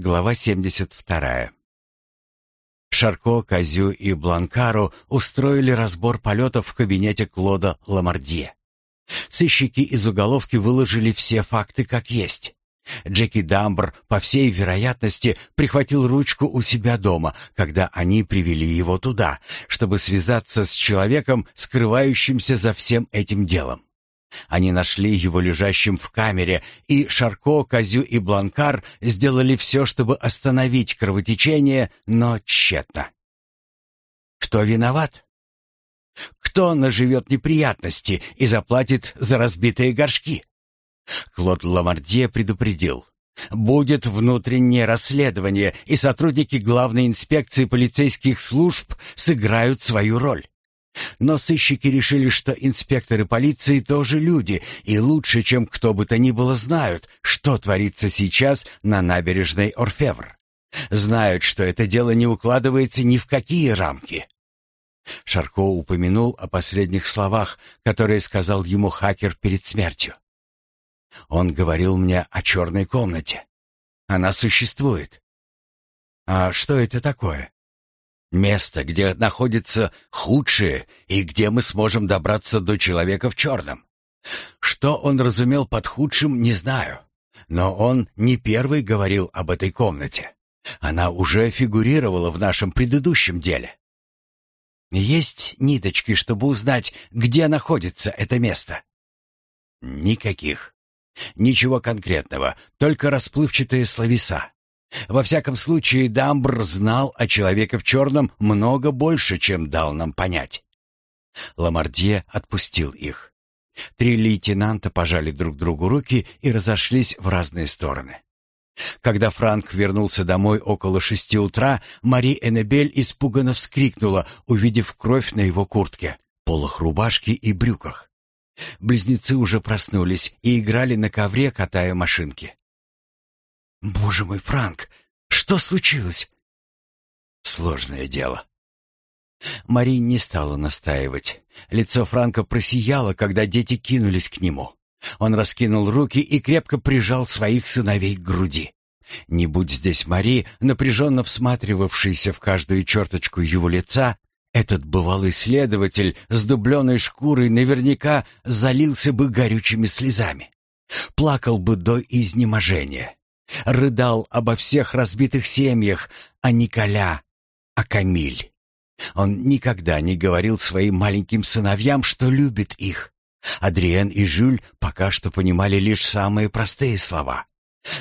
Глава 72. Шарко, Козю и Бланкару устроили разбор полетов в кабинете Клода Ламардье. Сыщики из уголовки выложили все факты как есть. Джеки Дамбр, по всей вероятности, прихватил ручку у себя дома, когда они привели его туда, чтобы связаться с человеком, скрывающимся за всем этим делом. Они нашли его лежащим в камере, и Шарко, Козю и Бланкар сделали все, чтобы остановить кровотечение, но тщетно. Кто виноват? Кто наживет неприятности и заплатит за разбитые горшки? Клод Ламардье предупредил. Будет внутреннее расследование, и сотрудники главной инспекции полицейских служб сыграют свою роль. Но сыщики решили, что инспекторы полиции тоже люди, и лучше, чем кто бы то ни было, знают, что творится сейчас на набережной Орфевр. Знают, что это дело не укладывается ни в какие рамки. Шарко упомянул о последних словах, которые сказал ему хакер перед смертью. Он говорил мне о черной комнате. Она существует. А что это такое? Место, где находится худшее и где мы сможем добраться до человека в черном. Что он разумел под худшим, не знаю. Но он не первый говорил об этой комнате. Она уже фигурировала в нашем предыдущем деле. Есть ниточки, чтобы узнать, где находится это место? Никаких. Ничего конкретного, только расплывчатые словеса. Во всяком случае, Дамбр знал о человеке в черном много больше, чем дал нам понять. Ламардье отпустил их. Три лейтенанта пожали друг другу руки и разошлись в разные стороны. Когда Франк вернулся домой около шести утра, Мари Эннебель испуганно вскрикнула, увидев кровь на его куртке, полах рубашки и брюках. Близнецы уже проснулись и играли на ковре, катая машинки. «Боже мой, Франк, что случилось?» «Сложное дело». Мари не стала настаивать. Лицо Франка просияло, когда дети кинулись к нему. Он раскинул руки и крепко прижал своих сыновей к груди. Не будь здесь Мари, напряженно всматривавшийся в каждую черточку его лица, этот бывалый следователь с дубленой шкурой наверняка залился бы горючими слезами. Плакал бы до изнеможения. Рыдал обо всех разбитых семьях, а Николя, а Камиль. Он никогда не говорил своим маленьким сыновьям, что любит их. Адриен и Жюль пока что понимали лишь самые простые слова.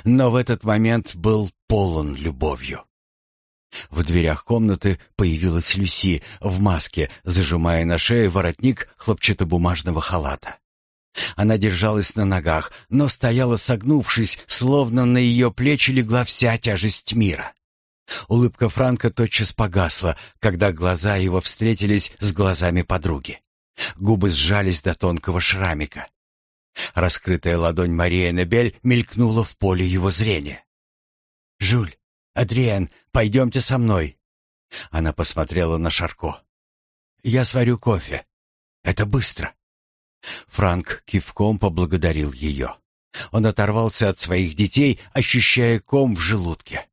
Но в этот момент был полон любовью. В дверях комнаты появилась Люси в маске, зажимая на шее воротник хлопчатобумажного халата. Она держалась на ногах, но стояла согнувшись, словно на ее плечи легла вся тяжесть мира. Улыбка Франка тотчас погасла, когда глаза его встретились с глазами подруги. Губы сжались до тонкого шрамика. Раскрытая ладонь Марии Небель мелькнула в поле его зрения. «Жюль, Адриен, пойдемте со мной». Она посмотрела на Шарко. «Я сварю кофе. Это быстро». Франк кивком поблагодарил ее. Он оторвался от своих детей, ощущая ком в желудке.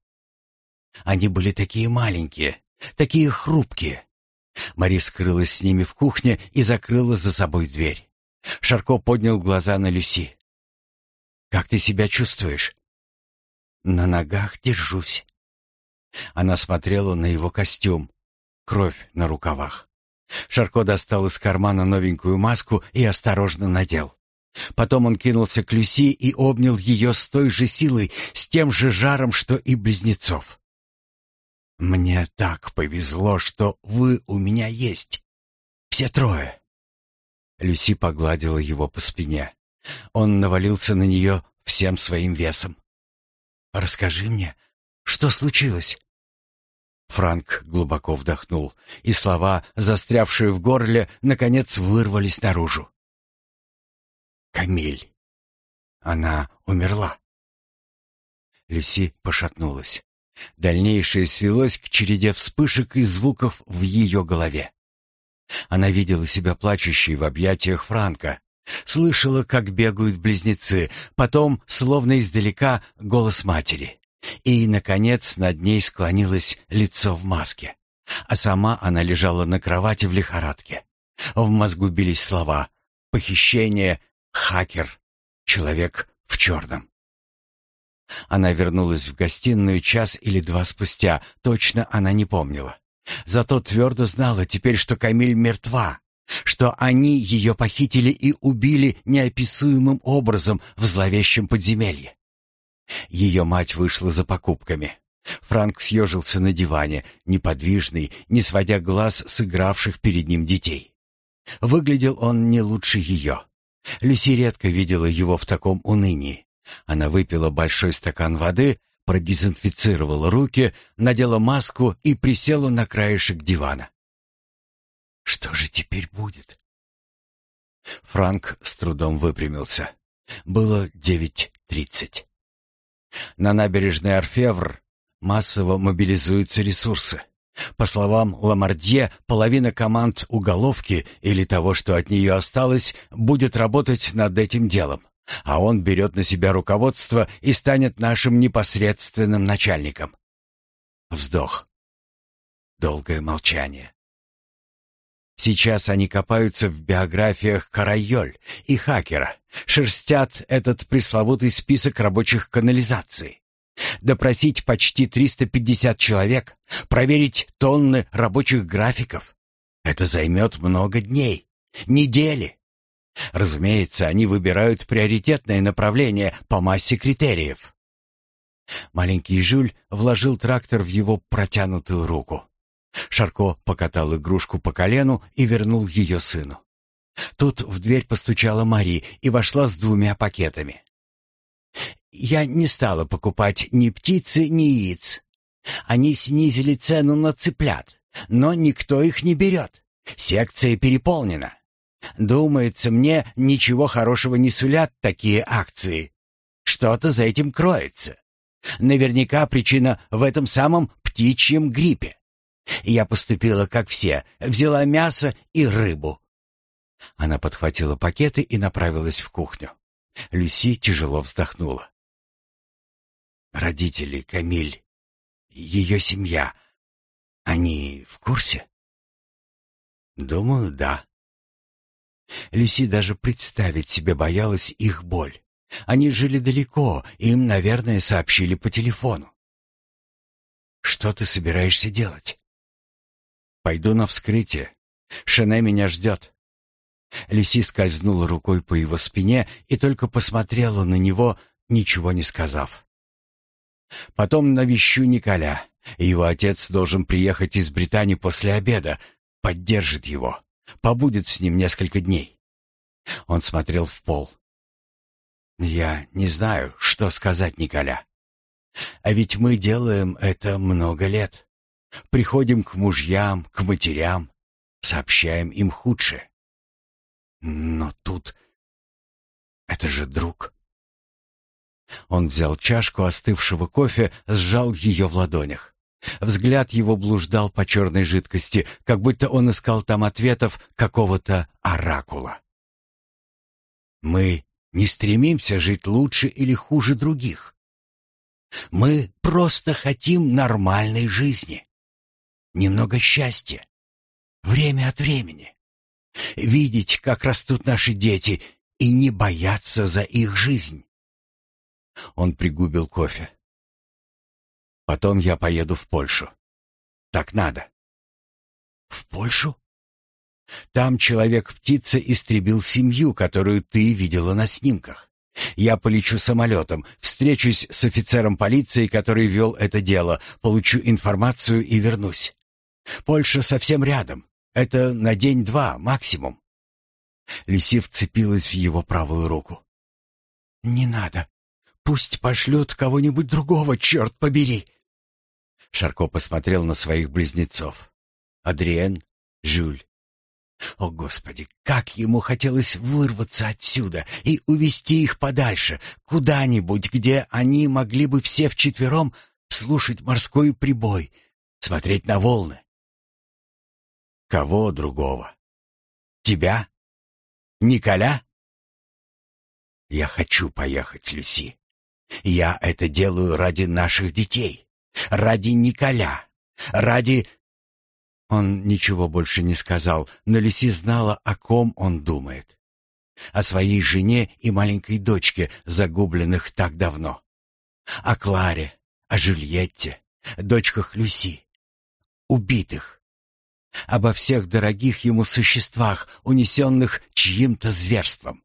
Они были такие маленькие, такие хрупкие. Мари скрылась с ними в кухне и закрыла за собой дверь. Шарко поднял глаза на Люси. «Как ты себя чувствуешь?» «На ногах держусь». Она смотрела на его костюм, кровь на рукавах. Шарко достал из кармана новенькую маску и осторожно надел. Потом он кинулся к Люси и обнял ее с той же силой, с тем же жаром, что и близнецов. «Мне так повезло, что вы у меня есть. Все трое». Люси погладила его по спине. Он навалился на нее всем своим весом. «Расскажи мне, что случилось?» Франк глубоко вдохнул, и слова, застрявшие в горле, наконец вырвались наружу. «Камиль! Она умерла!» Люси пошатнулась. Дальнейшее свелось к череде вспышек и звуков в ее голове. Она видела себя плачущей в объятиях Франка, слышала, как бегают близнецы, потом, словно издалека, голос матери И, наконец, над ней склонилось лицо в маске. А сама она лежала на кровати в лихорадке. В мозгу бились слова «похищение», «хакер», «человек в черном». Она вернулась в гостиную час или два спустя, точно она не помнила. Зато твердо знала теперь, что Камиль мертва, что они ее похитили и убили неописуемым образом в зловещем подземелье. Ее мать вышла за покупками. Франк съежился на диване, неподвижный, не сводя глаз с игравших перед ним детей. Выглядел он не лучше ее. Люси редко видела его в таком унынии. Она выпила большой стакан воды, продезинфицировала руки, надела маску и присела на краешек дивана. Что же теперь будет? Франк с трудом выпрямился. Было девять тридцать. На набережной Орфевр массово мобилизуются ресурсы. По словам Ламардье, половина команд уголовки или того, что от нее осталось, будет работать над этим делом, а он берет на себя руководство и станет нашим непосредственным начальником. Вздох. Долгое молчание. Сейчас они копаются в биографиях Карайоль и Хакера, шерстят этот пресловутый список рабочих канализаций. Допросить почти 350 человек, проверить тонны рабочих графиков. Это займет много дней, недели. Разумеется, они выбирают приоритетное направление по массе критериев. Маленький Жюль вложил трактор в его протянутую руку. Шарко покатал игрушку по колену и вернул ее сыну. Тут в дверь постучала Мари и вошла с двумя пакетами. «Я не стала покупать ни птицы, ни яиц. Они снизили цену на цыплят, но никто их не берет. Секция переполнена. Думается мне, ничего хорошего не сулят такие акции. Что-то за этим кроется. Наверняка причина в этом самом птичьем гриппе. Я поступила как все, взяла мясо и рыбу. Она подхватила пакеты и направилась в кухню. Люси тяжело вздохнула. Родители Камиль, ее семья, они в курсе? Думаю, да. Люси даже представить себе боялась их боль. Они жили далеко, им, наверное, сообщили по телефону. Что ты собираешься делать? Пойду на вскрытие. Шене меня ждет. Люси скользнула рукой по его спине и только посмотрела на него, ничего не сказав. Потом навещу Николя. Его отец должен приехать из Британии после обеда, поддержит его, побудет с ним несколько дней. Он смотрел в пол. Я не знаю, что сказать Николя. А ведь мы делаем это много лет. Приходим к мужьям, к матерям, сообщаем им худшее. Но тут... Это же друг. Он взял чашку остывшего кофе, сжал ее в ладонях. Взгляд его блуждал по черной жидкости, как будто он искал там ответов какого-то оракула. Мы не стремимся жить лучше или хуже других. Мы просто хотим нормальной жизни немного счастья. Время от времени. Видеть, как растут наши дети, и не бояться за их жизнь. Он пригубил кофе. Потом я поеду в Польшу. Так надо. В Польшу? Там человек-птица истребил семью, которую ты видела на снимках. Я полечу самолетом, встречусь с офицером полиции, который вел это дело, получу информацию и вернусь. Польша совсем рядом. Это на день-два максимум. Люси вцепилась в его правую руку. «Не надо. Пусть пошлют кого-нибудь другого, черт побери!» Шарко посмотрел на своих близнецов. Адриен, Жюль. О, Господи, как ему хотелось вырваться отсюда и увести их подальше, куда-нибудь, где они могли бы все вчетвером слушать морской прибой, смотреть на волны, Кого другого? Тебя? Николя? Я хочу поехать, Люси. Я это делаю ради наших детей, ради Николя, ради...» Он ничего больше не сказал, но Люси знала, о ком он думает. О своей жене и маленькой дочке, загубленных так давно. О Кларе, о Жюльетте, дочках Люси, убитых. Обо всех дорогих ему существах, унесенных чьим-то зверством.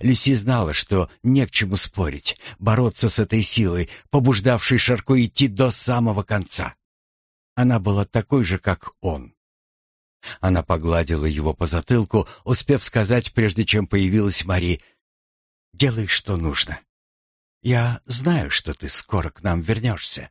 Люси знала, что не к чему спорить, бороться с этой силой, побуждавшей Шарко идти до самого конца. Она была такой же, как он. Она погладила его по затылку, успев сказать, прежде чем появилась Мари, «Делай, что нужно. Я знаю, что ты скоро к нам вернешься».